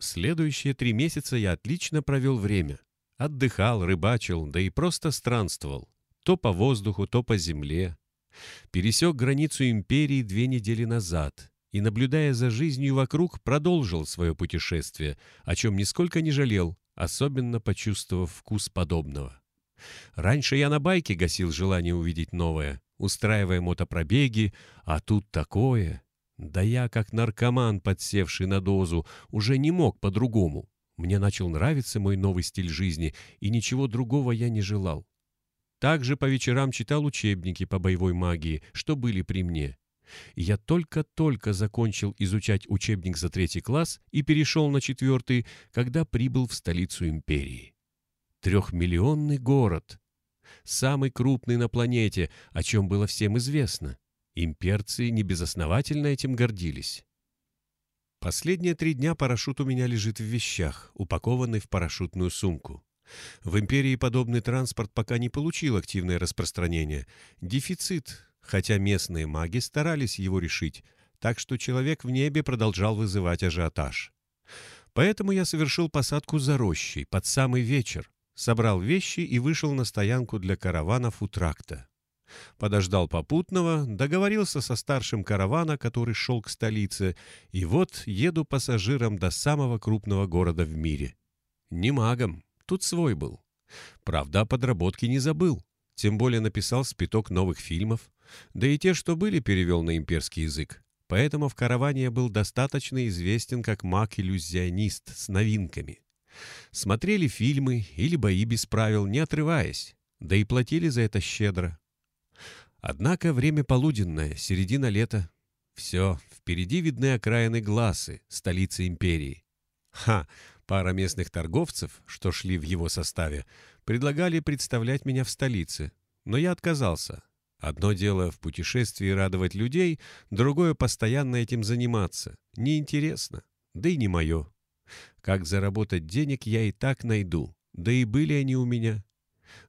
Следующие три месяца я отлично провел время. Отдыхал, рыбачил, да и просто странствовал. То по воздуху, то по земле. Пересек границу империи две недели назад и, наблюдая за жизнью вокруг, продолжил свое путешествие, о чем нисколько не жалел, особенно почувствовав вкус подобного. Раньше я на байке гасил желание увидеть новое, устраивая мотопробеги, а тут такое. Да я, как наркоман, подсевший на дозу, уже не мог по-другому. Мне начал нравиться мой новый стиль жизни, и ничего другого я не желал. Также по вечерам читал учебники по боевой магии, что были при мне. Я только-только закончил изучать учебник за третий класс и перешел на четвертый, когда прибыл в столицу империи. Трехмиллионный город. Самый крупный на планете, о чем было всем известно. Имперцы небезосновательно этим гордились. Последние три дня парашют у меня лежит в вещах, упакованный в парашютную сумку. В империи подобный транспорт пока не получил активное распространение. Дефицит, хотя местные маги старались его решить, так что человек в небе продолжал вызывать ажиотаж. Поэтому я совершил посадку за рощей под самый вечер, собрал вещи и вышел на стоянку для караванов у тракта. Подождал попутного, договорился со старшим каравана, который шел к столице, и вот еду пассажиром до самого крупного города в мире. Не магом, тут свой был. Правда, о подработке не забыл, тем более написал спиток новых фильмов, да и те, что были, перевел на имперский язык. Поэтому в караване был достаточно известен как маг-иллюзионист с новинками. Смотрели фильмы или бои без правил, не отрываясь, да и платили за это щедро. Однако время полуденное, середина лета. Все, впереди видны окраины Гласы, столицы империи. Ха, пара местных торговцев, что шли в его составе, предлагали представлять меня в столице, но я отказался. Одно дело в путешествии радовать людей, другое — постоянно этим заниматься. Неинтересно, да и не мое. Как заработать денег я и так найду, да и были они у меня.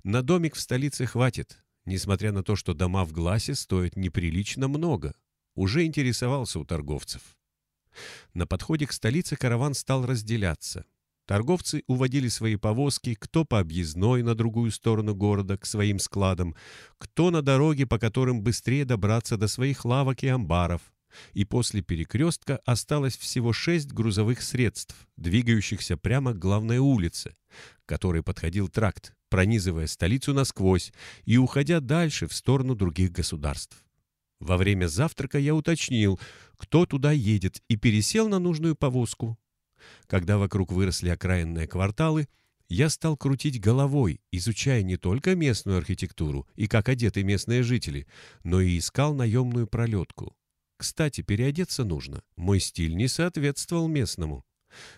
На домик в столице хватит, несмотря на то, что дома в Гласе стоят неприлично много. Уже интересовался у торговцев. На подходе к столице караван стал разделяться. Торговцы уводили свои повозки, кто по объездной на другую сторону города к своим складам, кто на дороге, по которым быстрее добраться до своих лавок и амбаров, и после перекрестка осталось всего шесть грузовых средств, двигающихся прямо к главной улице, к которой подходил тракт, пронизывая столицу насквозь и уходя дальше в сторону других государств. Во время завтрака я уточнил, кто туда едет, и пересел на нужную повозку. Когда вокруг выросли окраинные кварталы, я стал крутить головой, изучая не только местную архитектуру и как одеты местные жители, но и искал наемную пролетку. Кстати, переодеться нужно. Мой стиль не соответствовал местному.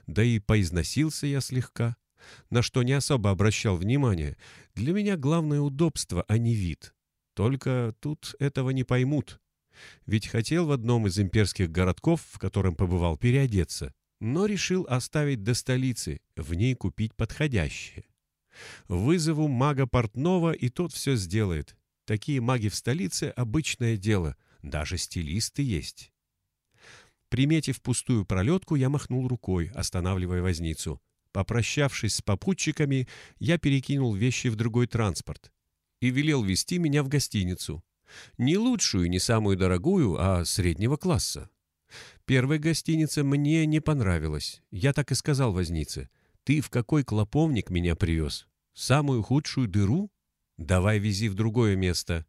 Да и поизносился я слегка, на что не особо обращал внимания. Для меня главное удобство, а не вид. Только тут этого не поймут. Ведь хотел в одном из имперских городков, в котором побывал, переодеться, но решил оставить до столицы, в ней купить подходящее. Вызову мага портного, и тот все сделает. Такие маги в столице — обычное дело — даже стилисты есть. Приметив пустую пролетку, я махнул рукой, останавливая возницу. Попрощавшись с попутчиками, я перекинул вещи в другой транспорт и велел вести меня в гостиницу. Не лучшую, не самую дорогую, а среднего класса. Первая гостиница мне не понравилась. Я так и сказал вознице. «Ты в какой клоповник меня привез? Самую худшую дыру? Давай вези в другое место».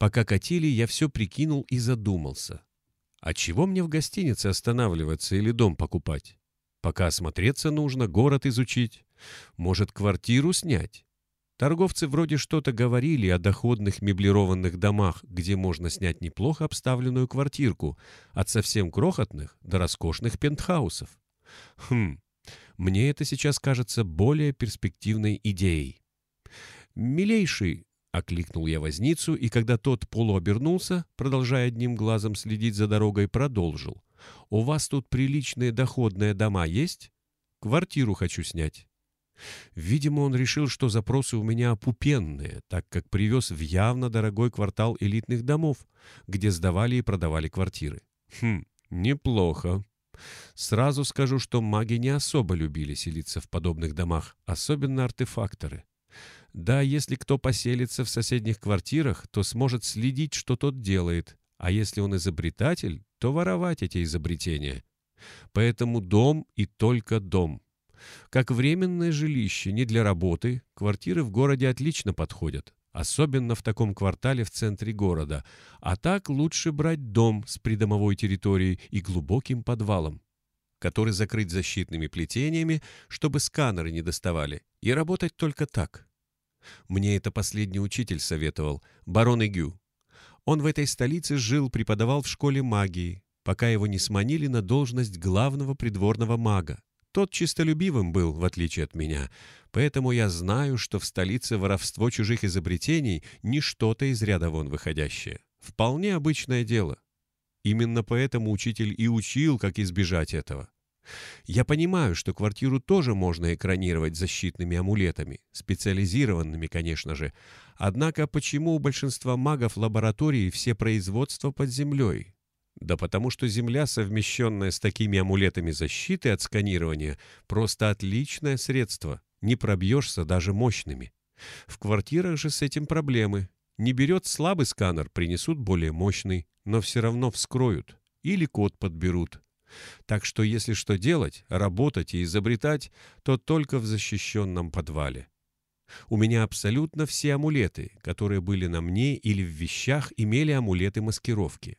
Пока катили, я все прикинул и задумался. А чего мне в гостинице останавливаться или дом покупать? Пока осмотреться нужно, город изучить. Может, квартиру снять? Торговцы вроде что-то говорили о доходных меблированных домах, где можно снять неплохо обставленную квартирку, от совсем крохотных до роскошных пентхаусов. Хм, мне это сейчас кажется более перспективной идеей. «Милейший, — окликнул я возницу, и когда тот полуобернулся, продолжая одним глазом следить за дорогой, продолжил. «У вас тут приличные доходные дома есть? Квартиру хочу снять». Видимо, он решил, что запросы у меня опупенные, так как привез в явно дорогой квартал элитных домов, где сдавали и продавали квартиры. Хм, неплохо. Сразу скажу, что маги не особо любили селиться в подобных домах, особенно артефакторы. Да, если кто поселится в соседних квартирах, то сможет следить, что тот делает, а если он изобретатель, то воровать эти изобретения. Поэтому дом и только дом. Как временное жилище, не для работы, квартиры в городе отлично подходят, особенно в таком квартале в центре города, а так лучше брать дом с придомовой территорией и глубоким подвалом, который закрыть защитными плетениями, чтобы сканеры не доставали, и работать только так. Мне это последний учитель советовал, барон Игю. Он в этой столице жил, преподавал в школе магии, пока его не сманили на должность главного придворного мага. Тот чистолюбивым был, в отличие от меня, поэтому я знаю, что в столице воровство чужих изобретений не что-то из ряда вон выходящее. Вполне обычное дело. Именно поэтому учитель и учил, как избежать этого. Я понимаю, что квартиру тоже можно экранировать защитными амулетами, специализированными, конечно же. Однако почему у большинства магов лаборатории все производства под землей? Да потому что Земля, совмещенная с такими амулетами защиты от сканирования, просто отличное средство. Не пробьешься даже мощными. В квартирах же с этим проблемы. Не берет слабый сканер, принесут более мощный, но все равно вскроют. Или код подберут. Так что если что делать, работать и изобретать, то только в защищенном подвале. У меня абсолютно все амулеты, которые были на мне или в вещах, имели амулеты маскировки.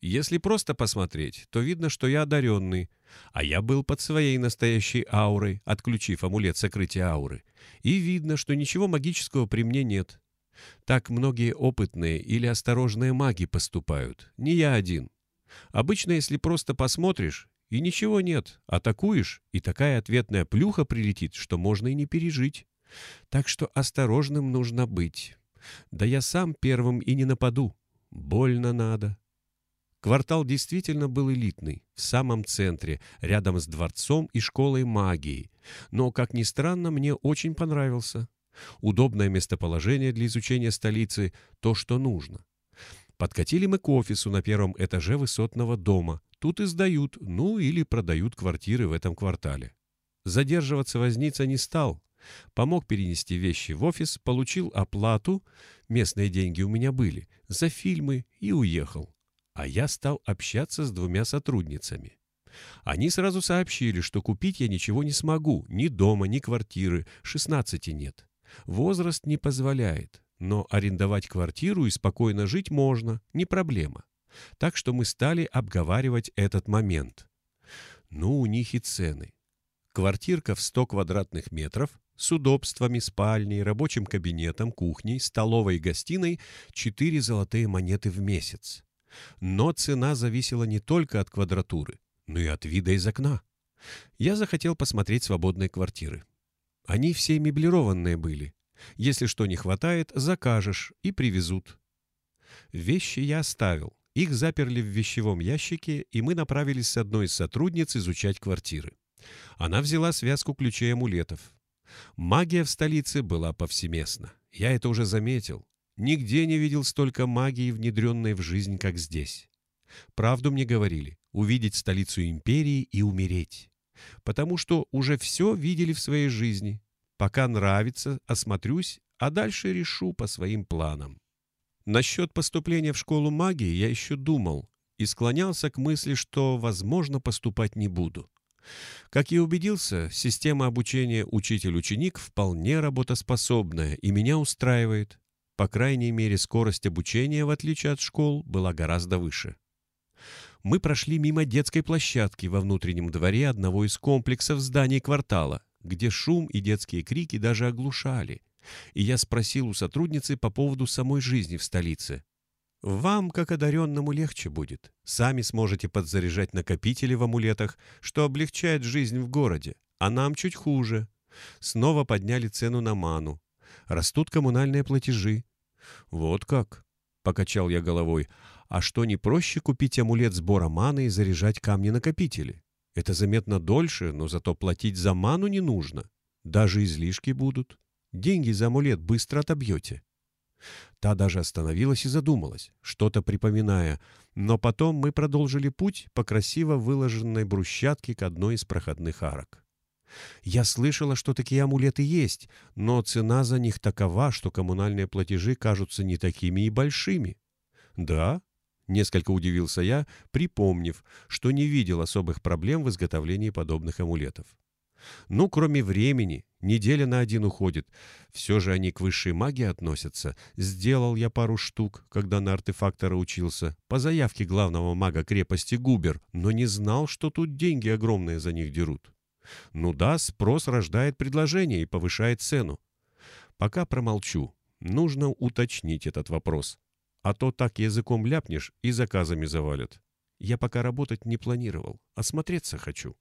Если просто посмотреть, то видно, что я одаренный, а я был под своей настоящей аурой, отключив амулет сокрытия ауры. И видно, что ничего магического при мне нет. Так многие опытные или осторожные маги поступают, не я один. Обычно, если просто посмотришь, и ничего нет, атакуешь, и такая ответная плюха прилетит, что можно и не пережить. Так что осторожным нужно быть. Да я сам первым и не нападу. Больно надо. Квартал действительно был элитный, в самом центре, рядом с дворцом и школой магии. Но, как ни странно, мне очень понравился. Удобное местоположение для изучения столицы — то, что нужно. Подкатили мы к офису на первом этаже высотного дома. Тут и сдают, ну или продают квартиры в этом квартале. Задерживаться возница не стал. Помог перенести вещи в офис, получил оплату, местные деньги у меня были, за фильмы и уехал а я стал общаться с двумя сотрудницами. Они сразу сообщили, что купить я ничего не смогу, ни дома, ни квартиры, 16 нет. Возраст не позволяет, но арендовать квартиру и спокойно жить можно, не проблема. Так что мы стали обговаривать этот момент. Ну, у них и цены. Квартирка в 100 квадратных метров с удобствами, спальней, рабочим кабинетом, кухней, столовой и гостиной – 4 золотые монеты в месяц. Но цена зависела не только от квадратуры, но и от вида из окна. Я захотел посмотреть свободные квартиры. Они все меблированные были. Если что не хватает, закажешь и привезут. Вещи я оставил. Их заперли в вещевом ящике, и мы направились с одной из сотрудниц изучать квартиры. Она взяла связку ключей амулетов. Магия в столице была повсеместна. Я это уже заметил. Нигде не видел столько магии, внедренной в жизнь, как здесь. Правду мне говорили, увидеть столицу империи и умереть. Потому что уже все видели в своей жизни. Пока нравится, осмотрюсь, а дальше решу по своим планам. Насчет поступления в школу магии я еще думал и склонялся к мысли, что, возможно, поступать не буду. Как я убедился, система обучения учитель-ученик вполне работоспособная и меня устраивает. По крайней мере, скорость обучения, в отличие от школ, была гораздо выше. Мы прошли мимо детской площадки во внутреннем дворе одного из комплексов зданий квартала, где шум и детские крики даже оглушали. И я спросил у сотрудницы по поводу самой жизни в столице. «Вам, как одаренному, легче будет. Сами сможете подзаряжать накопители в амулетах, что облегчает жизнь в городе, а нам чуть хуже. Снова подняли цену на ману. Растут коммунальные платежи. Вот как? Покачал я головой. А что не проще купить амулет сбора маны и заряжать камни-накопители? Это заметно дольше, но зато платить за ману не нужно. Даже излишки будут. Деньги за амулет быстро отобьете. Та даже остановилась и задумалась, что-то припоминая, но потом мы продолжили путь по красиво выложенной брусчатке к одной из проходных арок. Я слышала, что такие амулеты есть, но цена за них такова, что коммунальные платежи кажутся не такими и большими. Да, несколько удивился я, припомнив, что не видел особых проблем в изготовлении подобных амулетов. Ну, кроме времени, неделя на один уходит. Все же они к высшей магии относятся. Сделал я пару штук, когда на артефактора учился, по заявке главного мага крепости Губер, но не знал, что тут деньги огромные за них дерут. Ну да, спрос рождает предложение и повышает цену. Пока промолчу. Нужно уточнить этот вопрос. А то так языком ляпнешь и заказами завалят. Я пока работать не планировал, осмотреться хочу.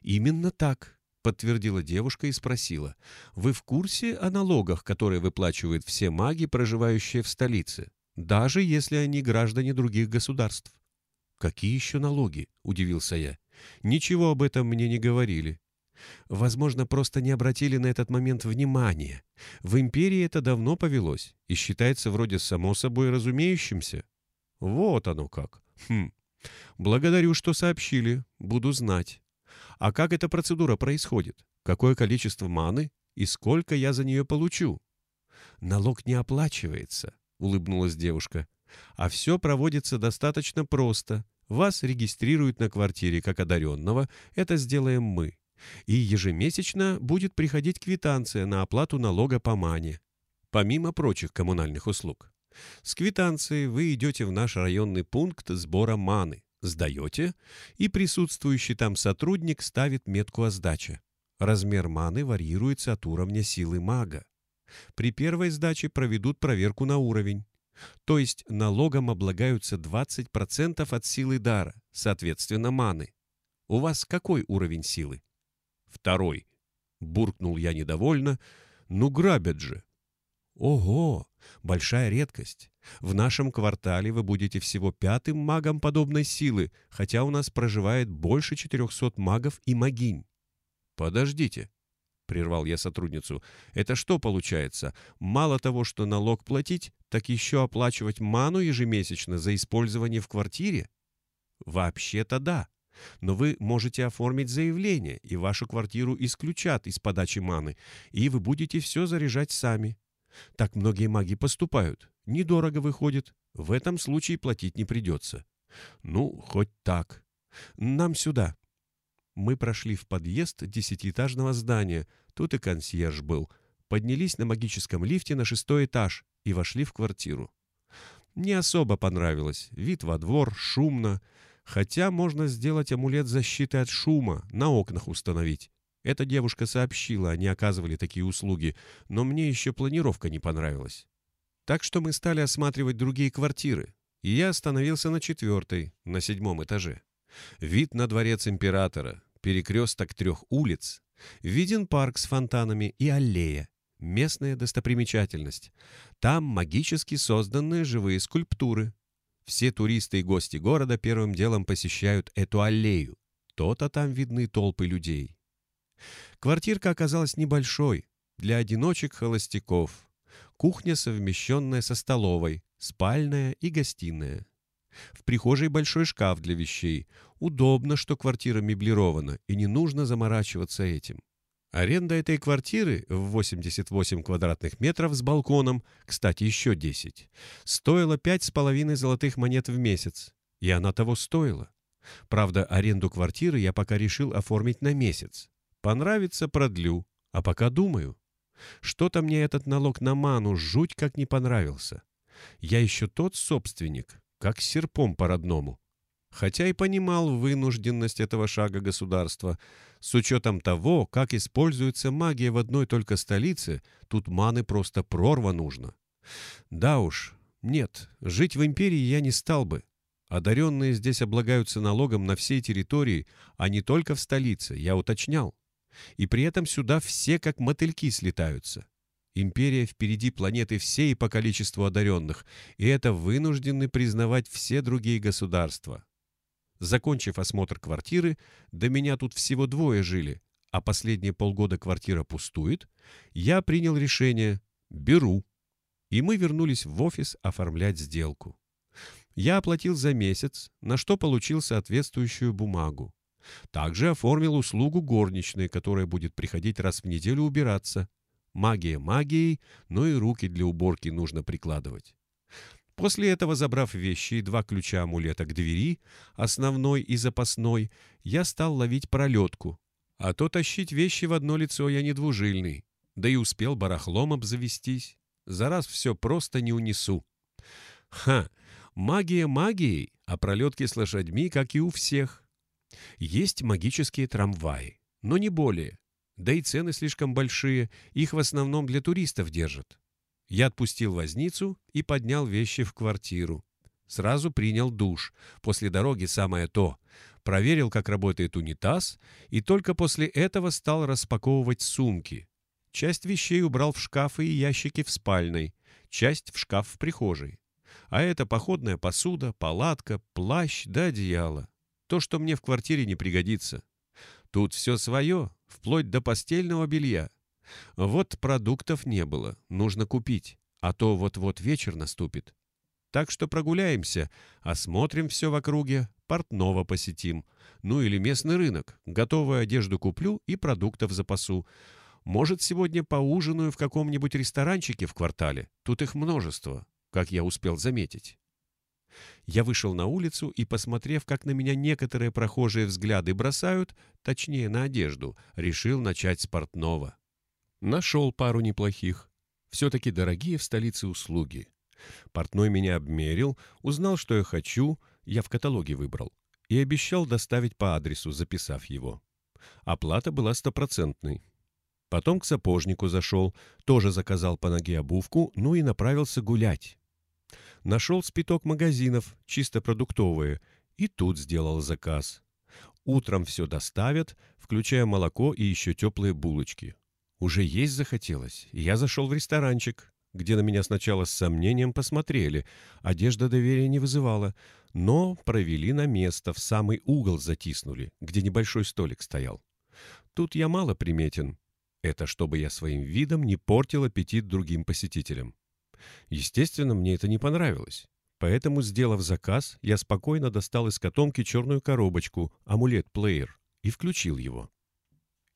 «Именно так», — подтвердила девушка и спросила. «Вы в курсе о налогах, которые выплачивают все маги, проживающие в столице, даже если они граждане других государств?» «Какие еще налоги?» — удивился я. «Ничего об этом мне не говорили». Возможно, просто не обратили на этот момент внимания. В империи это давно повелось и считается вроде само собой разумеющимся. Вот оно как. Хм. Благодарю, что сообщили. Буду знать. А как эта процедура происходит? Какое количество маны и сколько я за нее получу? Налог не оплачивается, улыбнулась девушка. А все проводится достаточно просто. Вас регистрируют на квартире как одаренного, это сделаем мы. И ежемесячно будет приходить квитанция на оплату налога по мане, помимо прочих коммунальных услуг. С квитанцией вы идете в наш районный пункт сбора маны сдаете, и присутствующий там сотрудник ставит метку о сдаче. Размер маны варьируется от уровня силы мага. При первой сдаче проведут проверку на уровень. То есть налогом облагаются 20% от силы дара, соответственно, маны. У вас какой уровень силы? Второй. Буркнул я недовольно. Ну, грабят же. Ого, большая редкость. В нашем квартале вы будете всего пятым магом подобной силы, хотя у нас проживает больше 400 магов и магинь. Подождите, прервал я сотрудницу. Это что получается? Мало того, что налог платить, так еще оплачивать ману ежемесячно за использование в квартире? Вообще-то да. Но вы можете оформить заявление, и вашу квартиру исключат из подачи маны, и вы будете все заряжать сами. Так многие маги поступают. Недорого выходит. В этом случае платить не придется. Ну, хоть так. Нам сюда. Мы прошли в подъезд десятиэтажного здания. Тут и консьерж был. Поднялись на магическом лифте на шестой этаж и вошли в квартиру. Не особо понравилось. Вид во двор, шумно. Хотя можно сделать амулет защиты от шума, на окнах установить. Эта девушка сообщила, они оказывали такие услуги, но мне еще планировка не понравилась. Так что мы стали осматривать другие квартиры, и я остановился на четвертой, на седьмом этаже. Вид на дворец императора, перекресток трех улиц, виден парк с фонтанами и аллея, местная достопримечательность. Там магически созданные живые скульптуры. Все туристы и гости города первым делом посещают эту аллею. То-то там видны толпы людей. Квартирка оказалась небольшой, для одиночек-холостяков. Кухня, совмещенная со столовой, спальная и гостиная. В прихожей большой шкаф для вещей. Удобно, что квартира меблирована, и не нужно заморачиваться этим. Аренда этой квартиры в 88 квадратных метров с балконом, кстати, еще 10, стоила 5,5 золотых монет в месяц. И она того стоила. Правда, аренду квартиры я пока решил оформить на месяц. Понравится — продлю. А пока думаю. Что-то мне этот налог на ману жуть как не понравился. Я еще тот собственник, как серпом по-родному. Хотя и понимал вынужденность этого шага государства. С учетом того, как используется магия в одной только столице, тут маны просто прорва нужно. Да уж, нет, жить в империи я не стал бы. Одаренные здесь облагаются налогом на всей территории, а не только в столице, я уточнял. И при этом сюда все как мотыльки слетаются. Империя впереди планеты всей по количеству одаренных, и это вынуждены признавать все другие государства. Закончив осмотр квартиры, до меня тут всего двое жили, а последние полгода квартира пустует, я принял решение «беру». и мы вернулись в офис оформлять сделку. Я оплатил за месяц, на что получил соответствующую бумагу. Также оформил услугу горничной, которая будет приходить раз в неделю убираться. Магия магией, но и руки для уборки нужно прикладывать. После этого, забрав вещи и два ключа амулета к двери, основной и запасной, я стал ловить пролетку. А то тащить вещи в одно лицо я не двужильный, да и успел барахлом обзавестись. За раз все просто не унесу. Ха! Магия магией, а пролетки с лошадьми, как и у всех. Есть магические трамваи, но не более. Да и цены слишком большие, их в основном для туристов держат. Я отпустил возницу и поднял вещи в квартиру. Сразу принял душ. После дороги самое то. Проверил, как работает унитаз, и только после этого стал распаковывать сумки. Часть вещей убрал в шкафы и ящики в спальной, часть в шкаф в прихожей. А это походная посуда, палатка, плащ да одеяло. То, что мне в квартире не пригодится. Тут все свое, вплоть до постельного белья. Вот продуктов не было, нужно купить, а то вот-вот вечер наступит. Так что прогуляемся, осмотрим все в округе, портного посетим. Ну или местный рынок, готовую одежду куплю и продуктов запасу. Может, сегодня поужинаю в каком-нибудь ресторанчике в квартале, тут их множество, как я успел заметить. Я вышел на улицу и, посмотрев, как на меня некоторые прохожие взгляды бросают, точнее на одежду, решил начать с портного. Нашел пару неплохих. Все-таки дорогие в столице услуги. Портной меня обмерил, узнал, что я хочу, я в каталоге выбрал, и обещал доставить по адресу, записав его. Оплата была стопроцентной. Потом к сапожнику зашел, тоже заказал по ноге обувку, ну и направился гулять. Нашел спиток магазинов, чисто продуктовые, и тут сделал заказ. Утром все доставят, включая молоко и еще теплые булочки. Уже есть захотелось, я зашел в ресторанчик, где на меня сначала с сомнением посмотрели. Одежда доверия не вызывала, но провели на место, в самый угол затиснули, где небольшой столик стоял. Тут я мало приметен. Это чтобы я своим видом не портил аппетит другим посетителям. Естественно, мне это не понравилось. Поэтому, сделав заказ, я спокойно достал из котомки черную коробочку, амулет-плеер, и включил его.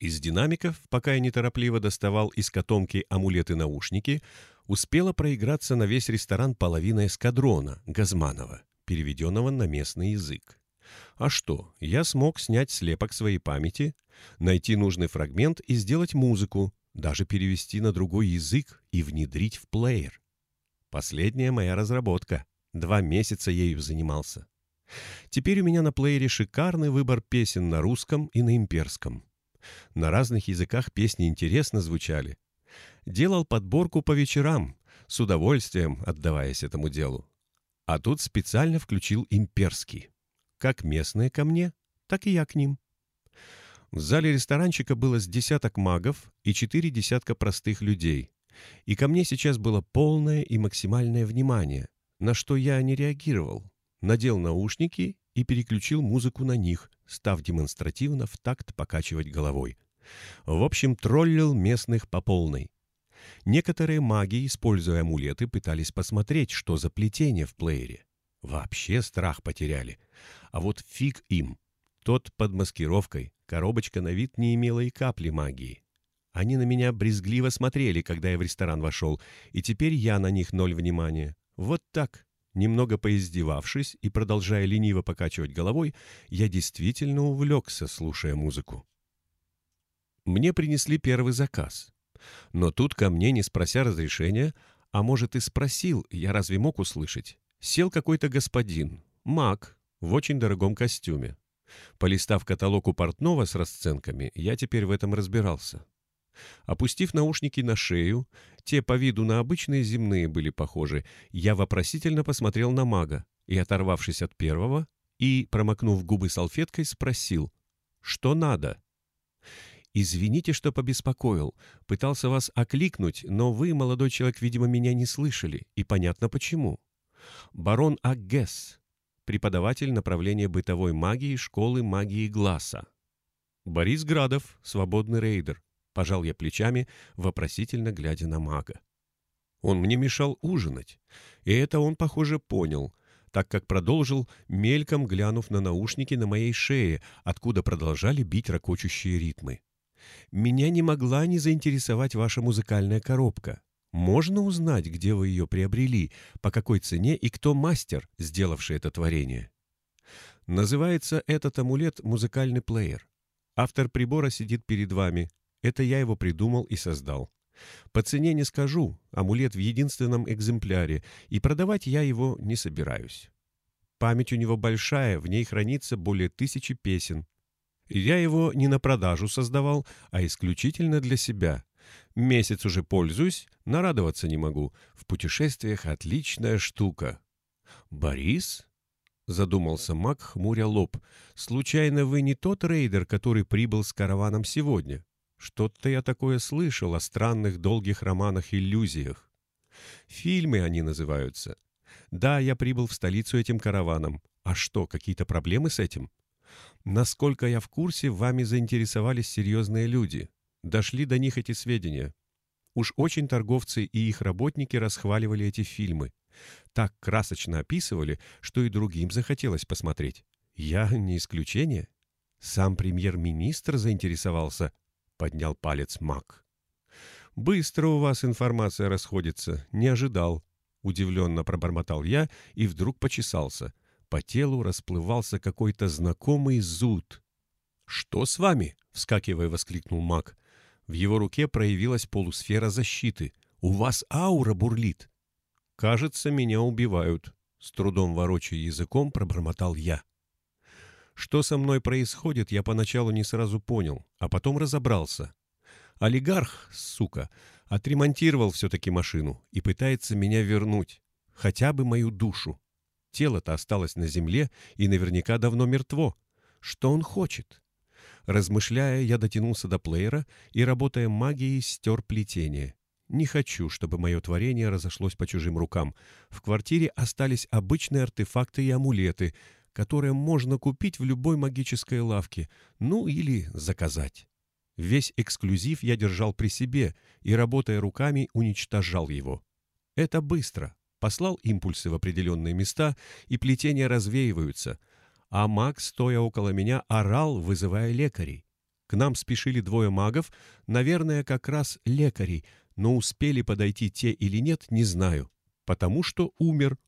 Из динамиков, пока я неторопливо доставал из котомки амулеты-наушники, успела проиграться на весь ресторан половина эскадрона Газманова, переведенного на местный язык. А что, я смог снять слепок своей памяти, найти нужный фрагмент и сделать музыку, даже перевести на другой язык и внедрить в плеер. Последняя моя разработка. Два месяца ею занимался. Теперь у меня на плеере шикарный выбор песен на русском и на имперском. На разных языках песни интересно звучали. Делал подборку по вечерам, с удовольствием отдаваясь этому делу. А тут специально включил имперский. Как местные ко мне, так и я к ним. В зале ресторанчика было с десяток магов и четыре десятка простых людей. И ко мне сейчас было полное и максимальное внимание, на что я не реагировал. Надел наушники и переключил музыку на них, став демонстративно в такт покачивать головой. В общем, троллил местных по полной. Некоторые маги, используя амулеты, пытались посмотреть, что за плетение в плеере. Вообще страх потеряли. А вот фиг им. Тот под маскировкой, коробочка на вид не имела и капли магии. Они на меня брезгливо смотрели, когда я в ресторан вошел, и теперь я на них ноль внимания. Вот так. Немного поиздевавшись и продолжая лениво покачивать головой, я действительно увлекся, слушая музыку. Мне принесли первый заказ. Но тут ко мне, не спрося разрешения, а может и спросил, я разве мог услышать, сел какой-то господин, маг, в очень дорогом костюме. Полистав каталог у портного с расценками, я теперь в этом разбирался. Опустив наушники на шею, те по виду на обычные земные были похожи, я вопросительно посмотрел на мага и, оторвавшись от первого и, промокнув губы салфеткой, спросил «Что надо?» «Извините, что побеспокоил. Пытался вас окликнуть, но вы, молодой человек, видимо, меня не слышали, и понятно почему. Барон Аггес, преподаватель направления бытовой магии школы магии Гласа. Борис Градов, свободный рейдер, Пожал я плечами, вопросительно глядя на мага. Он мне мешал ужинать. И это он, похоже, понял, так как продолжил, мельком глянув на наушники на моей шее, откуда продолжали бить ракочущие ритмы. «Меня не могла не заинтересовать ваша музыкальная коробка. Можно узнать, где вы ее приобрели, по какой цене и кто мастер, сделавший это творение?» Называется этот амулет «Музыкальный плеер». Автор прибора сидит перед вами. Это я его придумал и создал. По цене не скажу, амулет в единственном экземпляре, и продавать я его не собираюсь. Память у него большая, в ней хранится более тысячи песен. Я его не на продажу создавал, а исключительно для себя. Месяц уже пользуюсь, нарадоваться не могу. В путешествиях отличная штука. «Борис?» — задумался Мак, хмуря лоб. «Случайно вы не тот рейдер, который прибыл с караваном сегодня?» Что-то я такое слышал о странных долгих романах-иллюзиях. Фильмы они называются. Да, я прибыл в столицу этим караваном. А что, какие-то проблемы с этим? Насколько я в курсе, вами заинтересовались серьезные люди. Дошли до них эти сведения. Уж очень торговцы и их работники расхваливали эти фильмы. Так красочно описывали, что и другим захотелось посмотреть. Я не исключение. Сам премьер-министр заинтересовался, поднял палец маг. «Быстро у вас информация расходится. Не ожидал». Удивленно пробормотал я и вдруг почесался. По телу расплывался какой-то знакомый зуд. «Что с вами?» — вскакивая, воскликнул маг. В его руке проявилась полусфера защиты. «У вас аура бурлит!» «Кажется, меня убивают», — с трудом ворочая языком пробормотал я. Что со мной происходит, я поначалу не сразу понял, а потом разобрался. Олигарх, сука, отремонтировал все-таки машину и пытается меня вернуть. Хотя бы мою душу. Тело-то осталось на земле и наверняка давно мертво. Что он хочет? Размышляя, я дотянулся до плеера и, работая магией, стер плетение. Не хочу, чтобы мое творение разошлось по чужим рукам. В квартире остались обычные артефакты и амулеты — которое можно купить в любой магической лавке, ну или заказать. Весь эксклюзив я держал при себе и, работая руками, уничтожал его. Это быстро. Послал импульсы в определенные места, и плетения развеиваются. А маг, стоя около меня, орал, вызывая лекарей. К нам спешили двое магов, наверное, как раз лекарей, но успели подойти те или нет, не знаю, потому что умер